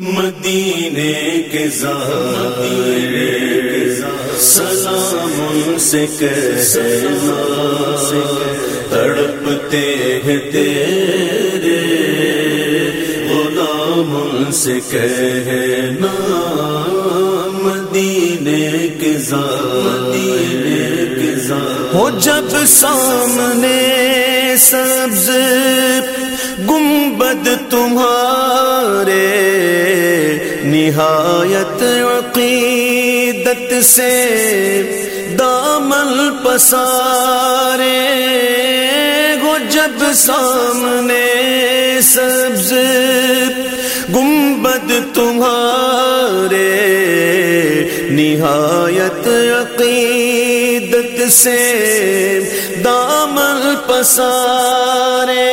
مدینے کے ظاہر سلام سے کہنا تڑپتے ہیں تیرے غلام سے کہنا مدینے کے مدینے ہو جب سامنے سبز گنبد تمہارے، نہایت عقیدت سے دامل پسارے۔ گو جب سامنے سبز گنبد تمہارے، نہایت عقیدت سے دامل پسارے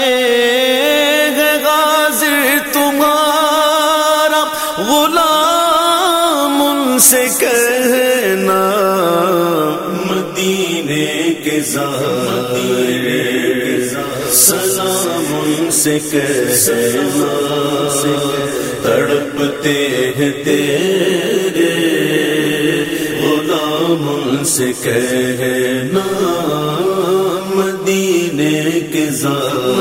ہے غازر تمہارا غلام ان سے کہنا مدینے کے ظاہر سلام ان سے کہنا، تڑپتے ہیں تیرے غلام سے کہنا مدینے کے ظاہر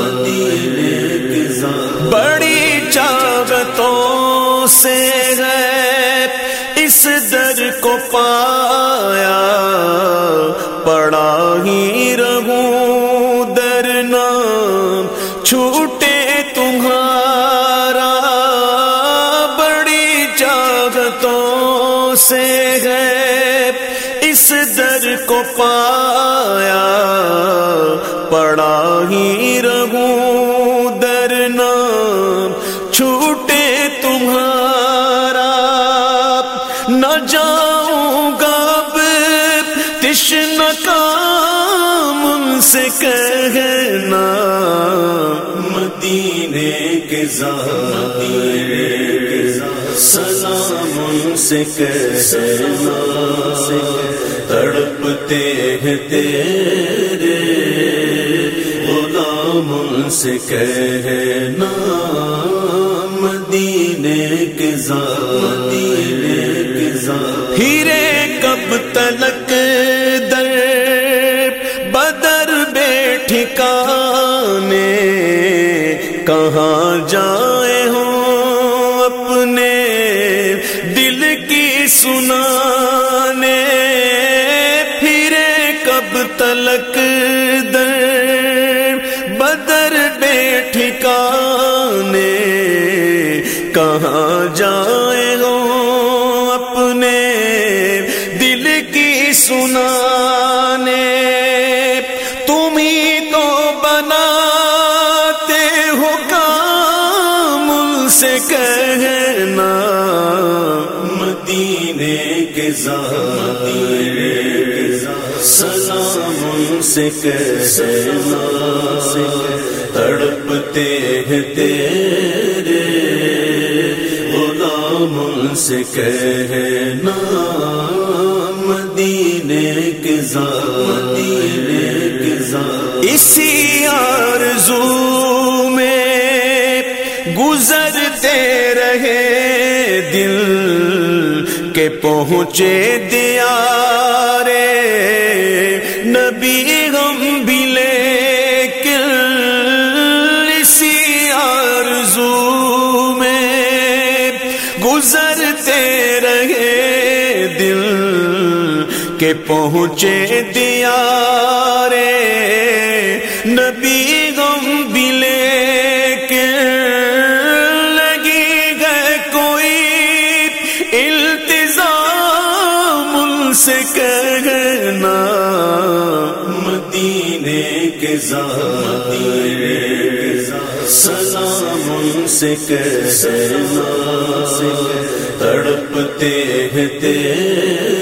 بڑی چاغتوں سے گئے اس در کو پایا، پڑا ہی رہوں در نام۔ چھوٹے تمہارا، بڑی چاہتوں سے پایا، پڑا ہی رہوں در نام چھوٹے تمہارا، نہ جاؤں گا تشن کام سے کہنا۔ مدینے کے ظاہر سلام سے کہنا۔ تڑپ تڑپتے ہیں تیرے غلام سے کہنا مدینے کے ظاہر ہیرے کب تلک در بدر ٹھکانے، کہاں جائے ہوں اپنے دل کی سنانے کہاں جائے ہوں سنانے۔ تمہیں تو بناتے ہو کام سے کہنا۔ مدینے کے ظاہر سلام سے کہنا۔ تڑپتے ہیں تیرے غلام سے کہنا مدینے کے مدینے کے اسی آرزو میں گزرتے رہے دل کے پہنچے دیا پہنچے دیا رے نبی غم بھی لے کے لگی گئے کوئی التظام سے کہنا، مدینے کے ظاہر سلام سے کہنا، تڑپتے ہیں تیرے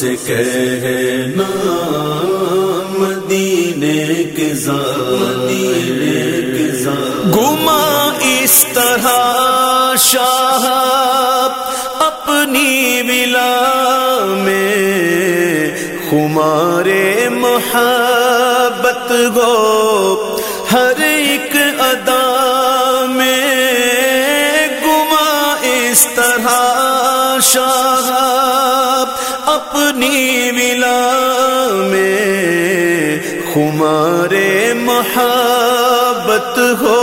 سے کہنا مدینے کے مدینے گما اس طرح شاہ اپنی ولا میں۔ خمارے محبت گو ہر ایک ادا میں۔ گما اس طرح شاہ اپنی ولا میں خمارے محبت ہو،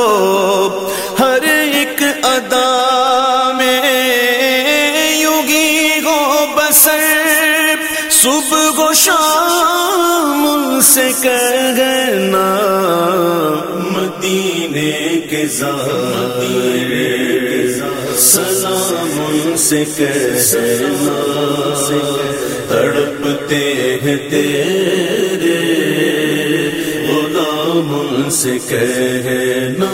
ہر ایک ادا میں یوگی گو بسر، صبح گو شام سے کہنا، مدینے کے سلام سے کہنا تڑپتے ہیں تیرے۔ غلام سے کہنا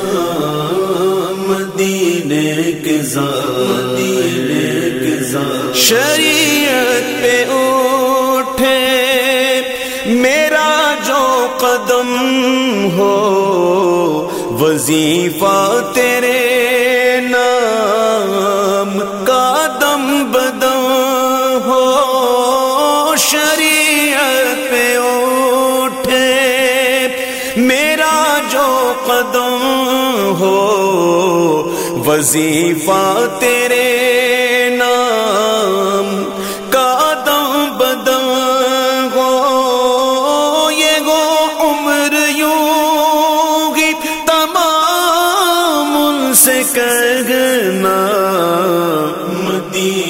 مدینے کے مدینے کے شریعت پہ اٹھے، میرا جو قدم ہو، وظیفہ تیرے ہو وظیفہ تیرے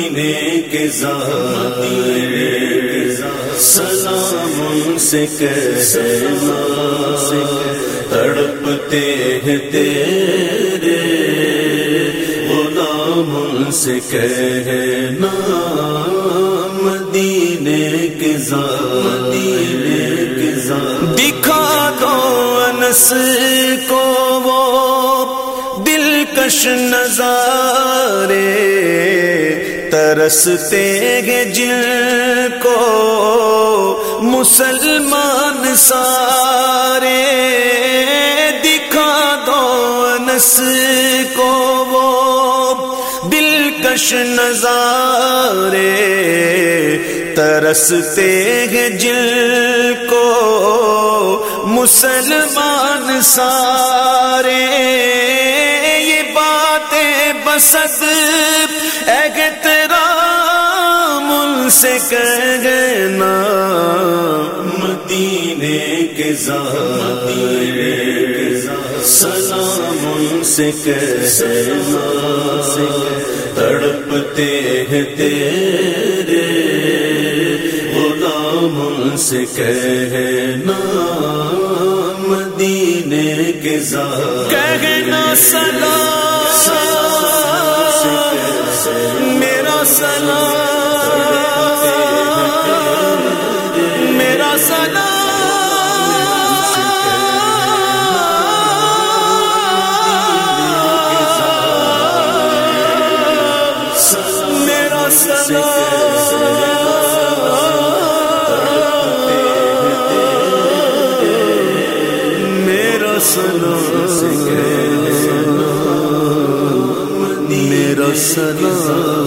مدینے کے سلام سے کہنا تڑپتے ہیں تیرے، غلام سے کہنا مدینے کے مدینے کے دکھا دو انس کو وہ دلکش نظارے۔ ترستے گے جن کو مسلمان سارے دکھا دو انس کو وہ دلکش نظارے ترستے ہیں جن کو مسلمان سارے یہ باتیں بسد احترام ان سے کہنا مدینے کے سلام ان سے کہنا تڑپتے ہیں تیرے۔ غلام ان سے کہنا مدینے کے کہنا سلام میرا سلام میرا سلام سلام۔